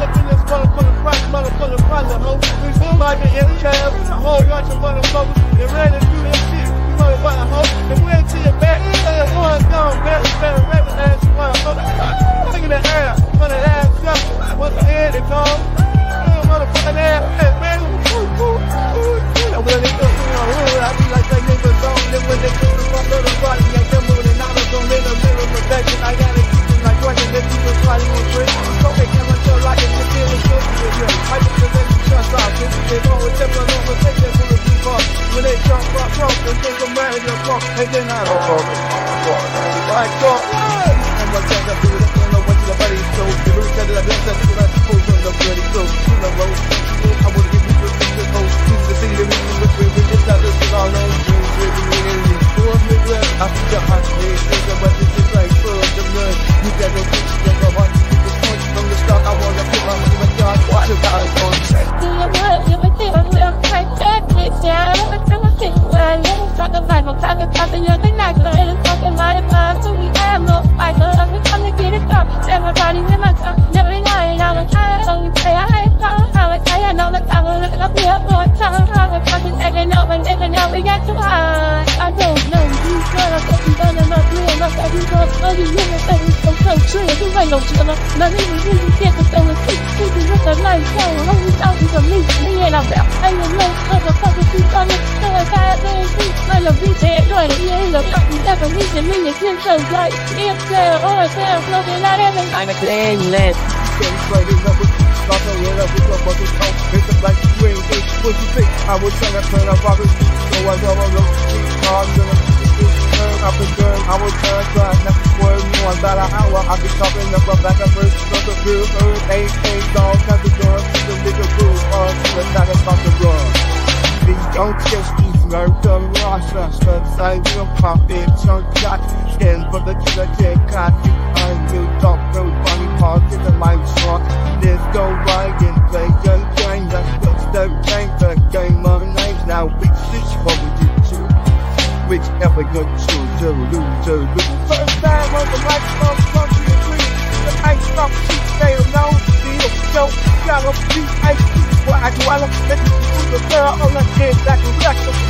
up in this motherfucking front, motherfucking front, ho. We somebody in the cab, a whole bunch of motherfuckers, they ready to do this shit. You motherfucking ho. And wait till you're back, say one gone, better, better, better, ass one, motherfucker. Look at that ass, put that ass up, what's the head, it's on. And then I don't know. Like, go, and what can I do? That's when I went to the body, so the root that I bless, that's what I'm supposed to know, pretty close. You know, talk about the and but so we have no fight. I'm gonna get it up. Everybody in my never. I'm tired, only say I ain't proud. I'm tired, no, the time, look up here for a time. I'm fucking taking over, and we got too high. I don't know, you that these women that you so so true. You ain't no chill, nothing you really can't let's keep with the to me, and I'm. I ain't no motherfucker, so I got that shit. I love you, say it, right, you ain't no fucking definition, me, it's in so right. If there, or there, floating out every I'm a claimless. I was trying to turn up others, so I never looked deep hard to turn up and turn. I was trying to try not to worry more about an hour. I be talking up a back and first, so the real earth ain't ain't all kinds of guns. The nigga grew on to the side of the run. We don't just these murder I will pop it, chunk shot, skin, but the killer can't cut you. I will talk no funny parts in the life short. There's no and play your game, that's what's the game, the game of names. Now, which is what we do to whichever you choose to lose, to lose. First time on the microphone, country and green, the ice off cheap, they know, feel, don't, got a why I do I look at you the girl on the head like a record,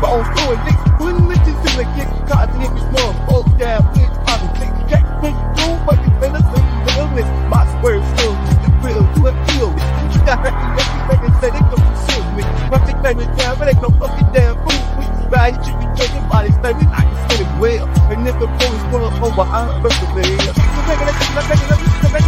bounce through it, nigga, when bitches do it, get caught, niggas know, both down, bitch, a click, check, quick, do you finna do, the with my swerve, still, the real, do it, feel you got her, you make it, say they don't consume me, rock it, baby, down, but ain't no fucking damn food, we ride, you be taking bodies, baby, I can fit it well, and if the police pull up over, I'm of all,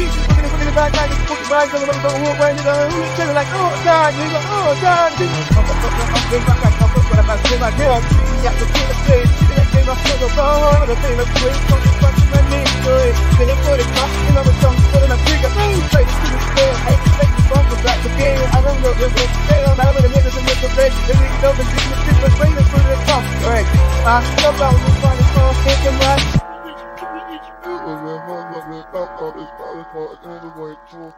Jesus, looking at the back, like fucking right, I'm gonna go, who, right, nigga, who, nigga, like, oh, God, nigga, oh, God, nigga, I'm fuck, I'm gonna fuck, I'm gonna fuck, but if I say my girl, you got to put a you got to take my foot up, oh, the thing that's great, fuck, fuck, my nigga, good, then you put it, fuck, and I'm gonna talk, put it, I'm trigger, oh, say, this is fair, hey, make me fuck, back the game, I don't know, if it's fair, I'm out of the niggas in the face, they really know the difference, different, way to put it up, alright, I funny, phone, thinking, right, It was a hard, but not, it's not,